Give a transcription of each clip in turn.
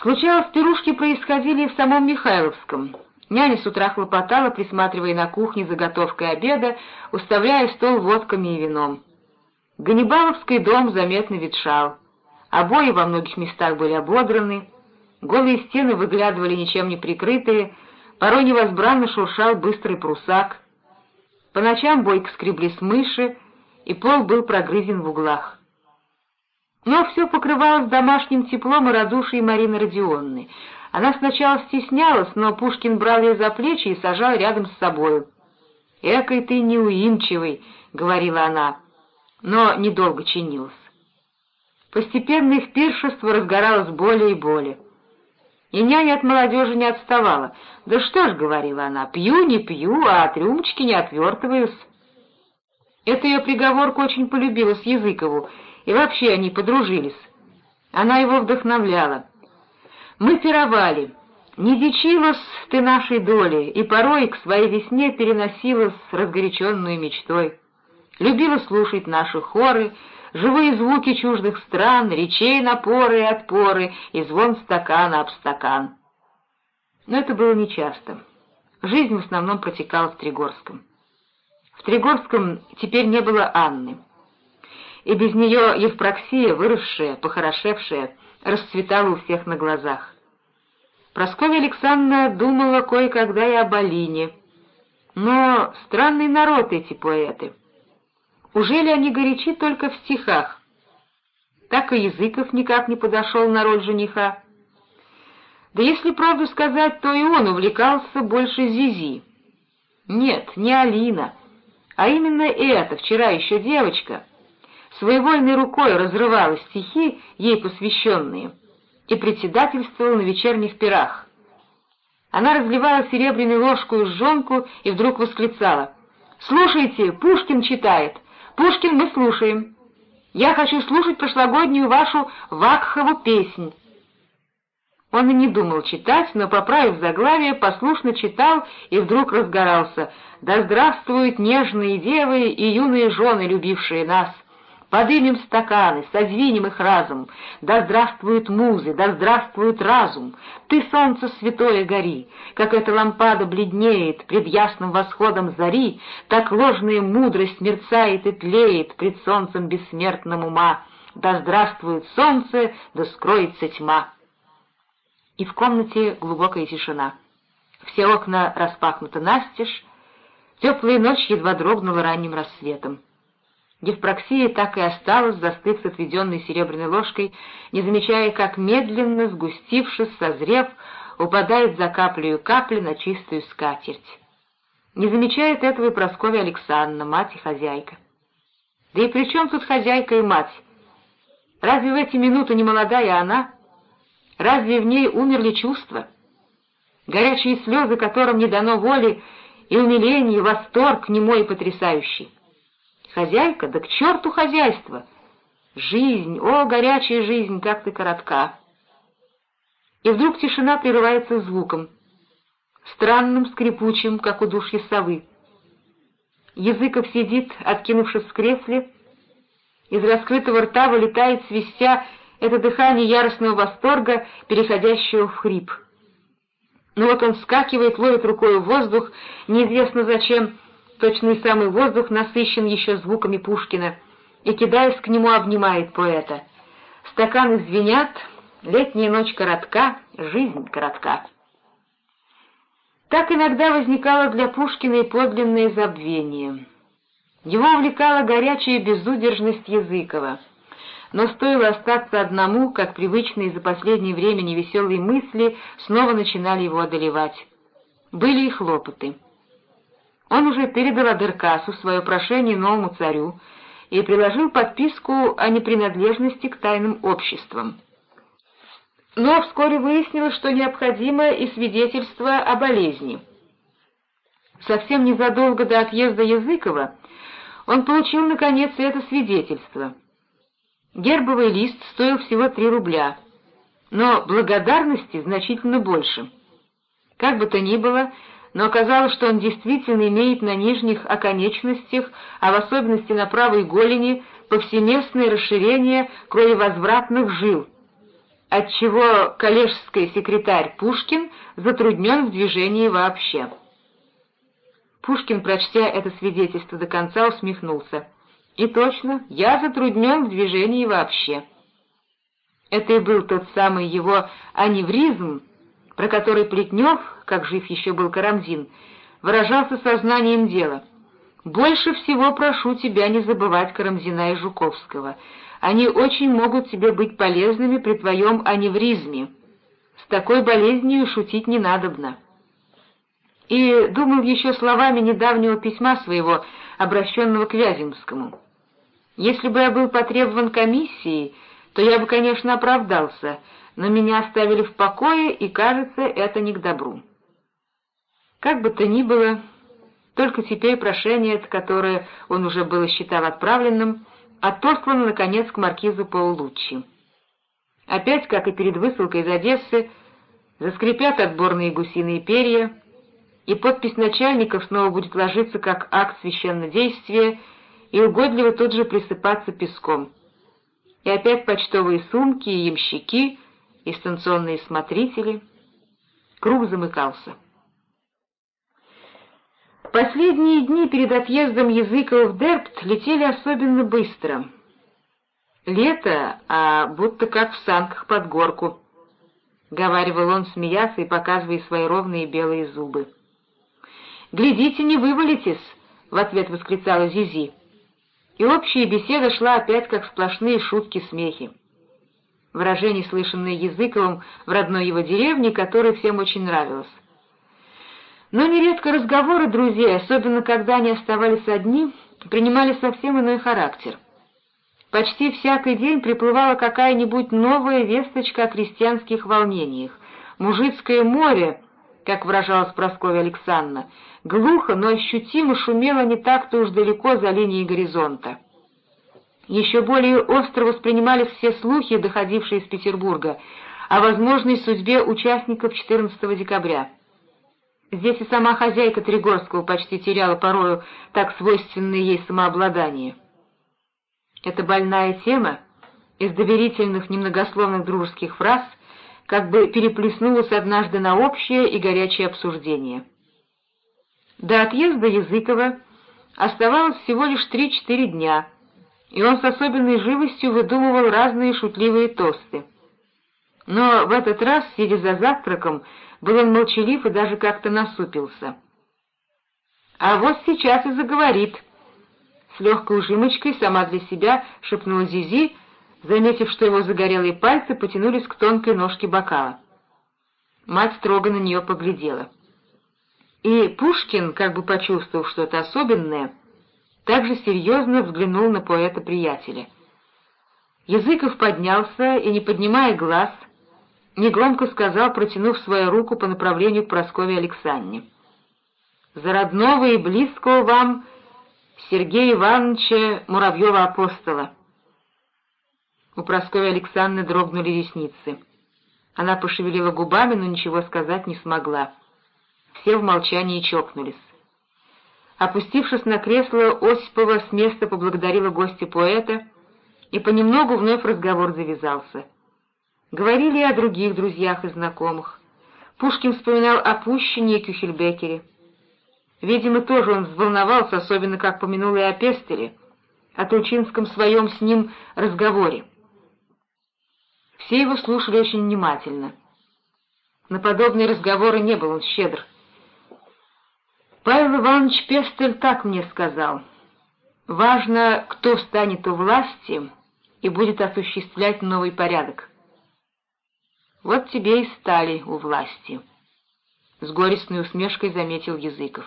Случалось, пирушки происходили и в самом Михайловском. Няня с утра хлопотала, присматривая на кухне заготовкой обеда, уставляя стол водками и вином. Ганнибаловский дом заметно ветшал. Обои во многих местах были ободраны, голые стены выглядывали ничем не прикрытые, порой невозбранно шуршал быстрый прусак. По ночам бойко скреблись мыши, и пол был прогрызен в углах. Но все покрывалось домашним теплом и радушием Марины Родионны. Она сначала стеснялась, но Пушкин брал ее за плечи и сажал рядом с собою. «Экой ты неуимчивый», — говорила она, но недолго чинилась. Постепенно их пиршество разгоралось более и более. И няня от молодежи не отставала. «Да что ж», — говорила она, — «пью, не пью, а от рюмочки не отвертываюсь». Эта ее приговорка очень полюбилась Языкову, и вообще они подружились. Она его вдохновляла. Мы пировали. Не дичилась ты нашей доли, и порой к своей весне переносилась разгоряченную мечтой. Любила слушать наши хоры, живые звуки чуждых стран, речей напоры и отпоры, и звон стакана об стакан. Но это было нечасто. Жизнь в основном протекала в Тригорском. В Тригорском теперь не было Анны. И без нее Евпроксия, выросшая, похорошевшая, расцветала у всех на глазах. Прасковья Александровна думала кое-когда и об Алине. Но странный народ эти поэты. Ужели они горячи только в стихах? Так и Языков никак не подошел на роль жениха. Да если правду сказать, то и он увлекался больше Зизи. Нет, не Алина, а именно эта, вчера еще девочка, своевольной рукой разрывала стихи, ей посвященные, и председательствовала на вечерних пирах. Она разливала серебряную ложку и жжонку и вдруг восклицала. «Слушайте, Пушкин читает! Пушкин мы слушаем. Я хочу слушать прошлогоднюю вашу Вакхову песнь». Он и не думал читать, но, поправив заглавие, послушно читал и вдруг разгорался. «Да здравствуют нежные девы и юные жены, любившие нас! Подымем стаканы, созвинем их разум. Да здравствуют музы, да здравствует разум. Ты, солнце святое, гори, как эта лампада бледнеет пред ясным восходом зари, так ложная мудрость мерцает и тлеет пред солнцем бессмертным ума. Да здравствует солнце, да скроется тьма. И в комнате глубокая тишина. Все окна распахнуты настежь, теплая ночь едва дрогнула ранним рассветом. Евпроксия так и осталась, застыв с отведенной серебряной ложкой, не замечая, как медленно, сгустившись, созрев, упадает за каплею капли на чистую скатерть. Не замечает этого и Прасковья Александровна, мать и хозяйка. Да и при чем тут хозяйка и мать? Разве в эти минуты не молодая она? Разве в ней умерли чувства? Горячие слезы, которым не дано воли, и умиление, и восторг немой и потрясающий. Хозяйка? Да к черту хозяйство! Жизнь, о, горячая жизнь, как ты коротка! И вдруг тишина прерывается звуком, странным, скрипучим, как у душья совы. Языков сидит, откинувшись в кресле, из раскрытого рта вылетает свистя это дыхание яростного восторга, переходящего в хрип. Но вот он вскакивает, ловит рукой воздух, неизвестно зачем, точно и самый воздух насыщен еще звуками Пушкина, и, кидаясь к нему, обнимает поэта. Стаканы звенят, летняя ночь коротка, жизнь коротка. Так иногда возникало для Пушкина и подлинное забвение. Его увлекала горячая безудержность Языкова. Но стоило остаться одному, как привычные за последнее время невеселые мысли снова начинали его одолевать. Были и хлопоты. Он уже передал Адеркасу свое прошение новому царю и приложил подписку о непринадлежности к тайным обществам. Но вскоре выяснилось, что необходимо и свидетельство о болезни. Совсем незадолго до отъезда Языкова он получил, наконец, это свидетельство. Гербовый лист стоил всего три рубля, но благодарности значительно больше. Как бы то ни было, но оказалось, что он действительно имеет на нижних оконечностях, а в особенности на правой голени, повсеместное расширение кровевозвратных жил. отчего коллежский секретарь Пушкин затруднен в движении вообще. Пушкин, прочтя это свидетельство до конца, усмехнулся. «И точно, я затруднен в движении вообще». Это и был тот самый его аневризм, про который Плетнев, как жив еще был Карамзин, выражался сознанием дела. «Больше всего прошу тебя не забывать Карамзина и Жуковского. Они очень могут тебе быть полезными при твоем аневризме. С такой болезнью шутить не надобно». И думал еще словами недавнего письма своего, обращенного к Вяземскому. «Если бы я был потребован комиссией, то я бы, конечно, оправдался, но меня оставили в покое, и, кажется, это не к добру». Как бы то ни было, только теперь прошение, которое он уже было считал отправленным, отослано, наконец, к маркизу Паулуччи. Опять, как и перед высылкой из Одессы, заскрипят отборные гусиные перья, и подпись начальников снова будет ложиться как акт священнодействия и угодливо тут же присыпаться песком. И опять почтовые сумки и ямщики, и станционные смотрители. Круг замыкался. Последние дни перед отъездом Языкова в Дерпт летели особенно быстро. Лето, а будто как в санках под горку, — говаривал он, смеясь и показывая свои ровные белые зубы. «Глядите, не вывалитесь!» — в ответ восклицала Зизи. И общая беседа шла опять как сплошные шутки-смехи. Выражение, слышанное Языковым в родной его деревне, которое всем очень нравилось. Но нередко разговоры друзей, особенно когда они оставались одни, принимали совсем иной характер. Почти всякий день приплывала какая-нибудь новая весточка о крестьянских волнениях. «Мужицкое море», как выражалась Прасковья Александровна, глухо, но ощутимо шумело не так-то уж далеко за линией горизонта. Еще более остро воспринимались все слухи, доходившие из Петербурга, о возможной судьбе участников 14 декабря. Здесь и сама хозяйка Тригорского почти теряла порою так свойственное ей самообладание. Эта больная тема из доверительных немногословных дружеских фраз как бы переплеснулась однажды на общее и горячее обсуждение. До отъезда Языкова оставалось всего лишь три-четыре дня, и он с особенной живостью выдумывал разные шутливые тосты. Но в этот раз, сидя за завтраком, был он молчалив и даже как-то насупился. «А вот сейчас и заговорит», — с легкой ужимочкой сама для себя шепнула Зизи, заметив, что его загорелые пальцы потянулись к тонкой ножке бокала. Мать строго на нее поглядела. И Пушкин, как бы почувствовав что-то особенное, также серьезно взглянул на поэта-приятеля. Языков поднялся и, не поднимая глаз, — негромко сказал, протянув свою руку по направлению к Прасковье Александре. «За родного и близкого вам Сергея Ивановича Муравьева-апостола». У Прасковьи Александры дрогнули ресницы. Она пошевелила губами, но ничего сказать не смогла. Все в молчании чокнулись. Опустившись на кресло, Осипова с места поблагодарила гостя поэта, и понемногу вновь разговор завязался — Говорили и о других друзьях и знакомых. Пушкин вспоминал о Пущине и Кюхельбекере. Видимо, тоже он взволновался, особенно как помянул и о Пестере, о Тульчинском своем с ним разговоре. Все его слушали очень внимательно. На подобные разговоры не был он щедр. Павел Иванович Пестель так мне сказал. «Важно, кто станет у власти и будет осуществлять новый порядок. Вот тебе и стали у власти. С горестной усмешкой заметил Языков.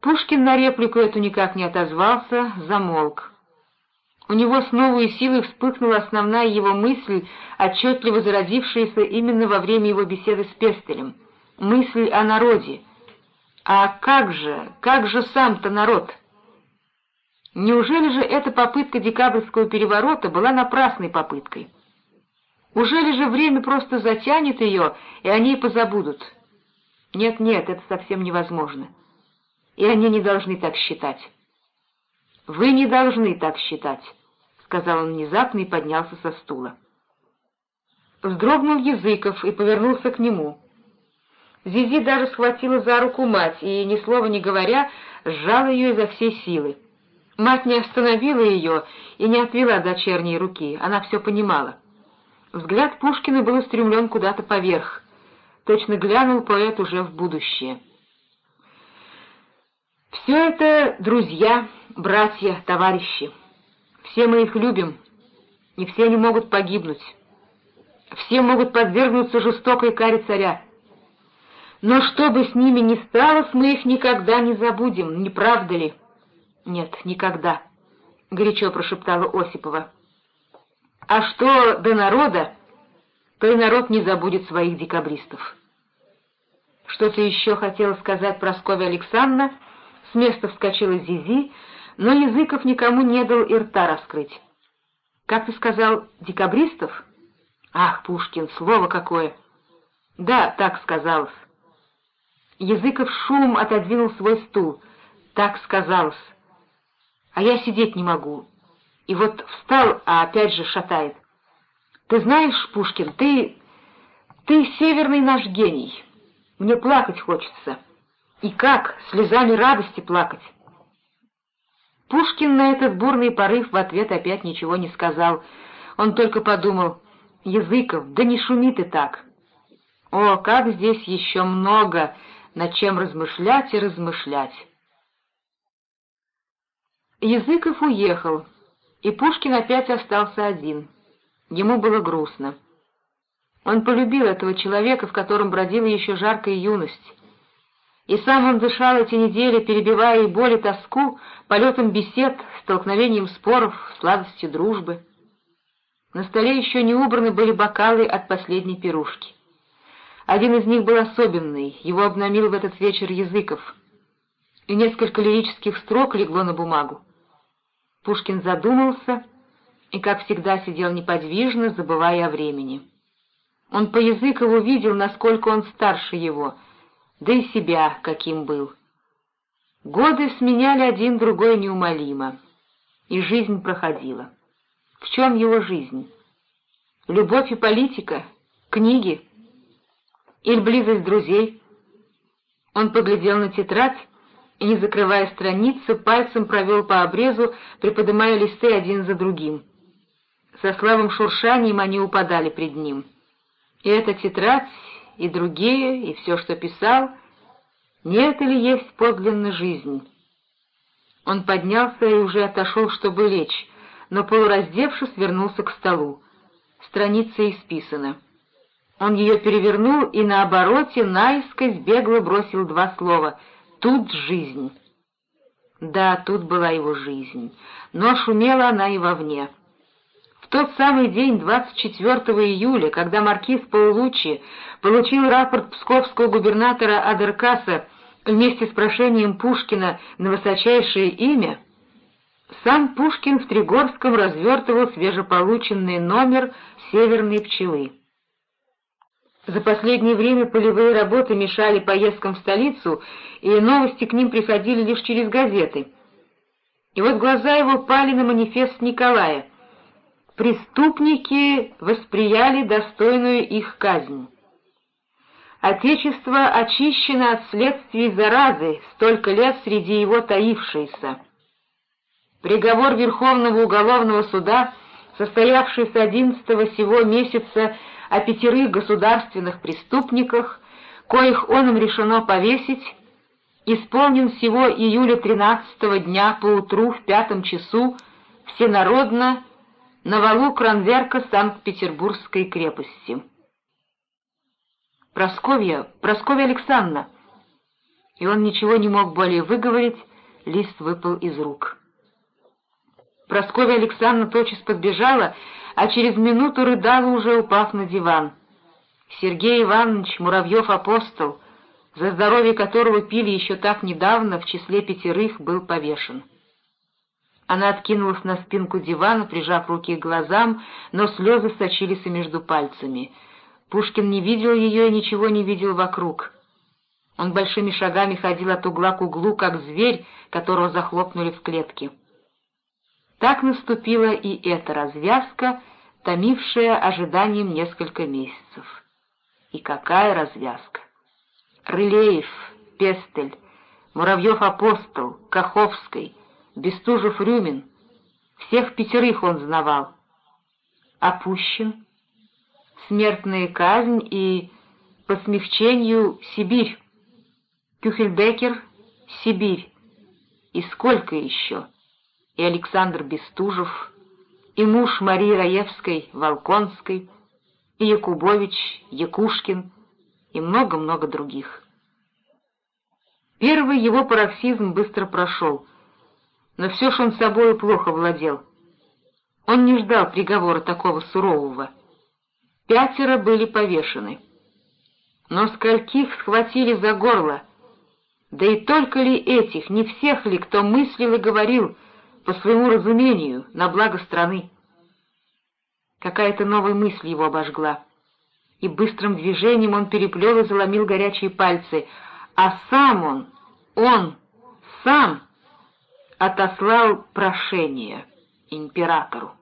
Пушкин на реплику эту никак не отозвался, замолк. У него с новой силой вспыхнула основная его мысль, отчетливо зародившаяся именно во время его беседы с Пестелем. Мысль о народе. А как же, как же сам-то народ? Неужели же эта попытка декабрьского переворота была напрасной попыткой? Ужели же время просто затянет ее, и они позабудут? Нет-нет, это совсем невозможно. И они не должны так считать. «Вы не должны так считать», — сказал он внезапно и поднялся со стула. Вздрогнул Языков и повернулся к нему. Зизи даже схватила за руку мать и, ни слова не говоря, сжала ее изо всей силы. Мать не остановила ее и не отвела дочерней руки, она все понимала. Взгляд Пушкина был устремлен куда-то поверх. Точно глянул поэт уже в будущее. Все это друзья, братья, товарищи. Все мы их любим, и все они могут погибнуть. Все могут подвергнуться жестокой каре царя. Но что бы с ними ни стало, мы их никогда не забудем, не правда ли? Нет, никогда, — горячо прошептала Осипова. А что до народа, то и народ не забудет своих декабристов. Что-то еще хотела сказать Прасковья Александровна, с места вскочила Зизи, но Языков никому не дал и рта раскрыть. «Как ты сказал, декабристов?» «Ах, Пушкин, слово какое!» «Да, так сказалось». Языков шум отодвинул свой стул. «Так сказалось. А я сидеть не могу. И вот встал, а опять же шатает. Ты знаешь, Пушкин, ты... ты северный наш гений. Мне плакать хочется. И как, слезами радости плакать?» Пушкин на этот бурный порыв в ответ опять ничего не сказал. Он только подумал, «Языков, да не шуми ты так!» О, как здесь еще много, над чем размышлять и размышлять! Языков уехал, и Пушкин опять остался один. Ему было грустно. Он полюбил этого человека, в котором бродила еще жаркая юность. И сам он дышал эти недели, перебивая и боль, и тоску, полетом бесед, столкновением споров, сладостью дружбы. На столе еще не убраны были бокалы от последней пирушки. Один из них был особенный, его обнамил в этот вечер Языков, и несколько лирических строк легло на бумагу. Пушкин задумался и, как всегда, сидел неподвижно, забывая о времени. Он по Языкову видел, насколько он старше его — да и себя каким был. Годы сменяли один другой неумолимо, и жизнь проходила. В чем его жизнь? Любовь и политика? Книги? Или близость друзей? Он поглядел на тетрадь и, не закрывая страницы, пальцем провел по обрезу, приподнимая листы один за другим. Со слабым шуршанием они упадали пред ним. И эта тетрадь, и другие, и все, что писал, нет или есть подлинная жизнь. Он поднялся и уже отошел, чтобы лечь, но, полураздевшись, вернулся к столу. Страница исписана. Он ее перевернул и на обороте наискось бегло бросил два слова «Тут жизнь». Да, тут была его жизнь, но шумела она и вовне. В тот самый день, 24 июля, когда маркиз Паулучи получил рапорт псковского губернатора Адеркаса вместе с прошением Пушкина на высочайшее имя, сам Пушкин в Тригорском развертывал свежеполученный номер «Северной пчелы». За последнее время полевые работы мешали поездкам в столицу, и новости к ним приходили лишь через газеты. И вот глаза его пали на манифест Николая — преступники восприяли достойную их казнь. Отечество очищено от следствий заразы, столько лет среди его таившейся. Приговор Верховного уголовного суда, состоявшийся 11 сего месяца о пятерых государственных преступниках, коих он им решено повесить, исполнен всего июля 13 дня поутру в пятом часу всенародно на валу Кранверка Санкт-Петербургской крепости. «Просковья, Просковья Александровна!» И он ничего не мог более выговорить, лист выпал из рук. Просковья Александровна тотчас подбежала, а через минуту рыдала, уже упав на диван. Сергей Иванович Муравьев-апостол, за здоровье которого пили еще так недавно, в числе пятерых был повешен. Она откинулась на спинку дивана, прижав руки к глазам, но слезы сочились между пальцами. Пушкин не видел ее и ничего не видел вокруг. Он большими шагами ходил от угла к углу, как зверь, которого захлопнули в клетке. Так наступила и эта развязка, томившая ожиданием несколько месяцев. И какая развязка! Рылеев, Пестель, Муравьев-Апостол, Каховский, Бестужев-Рюмин — всех пятерых он знавал. Опущен, смертная казнь и, по смягчению, Сибирь. Кюхельбекер — Сибирь. И сколько еще? И Александр Бестужев, и муж Марии Раевской, Волконской, и Якубович, Якушкин, и много-много других. Первый его пароксизм быстро прошел, но все ж он собою плохо владел. Он не ждал приговора такого сурового. Пятеро были повешены. Но скольких схватили за горло? Да и только ли этих, не всех ли, кто мыслил и говорил по своему разумению на благо страны? Какая-то новая мысль его обожгла, и быстрым движением он переплел и заломил горячие пальцы, а сам он, он, сам отослал прошение императору.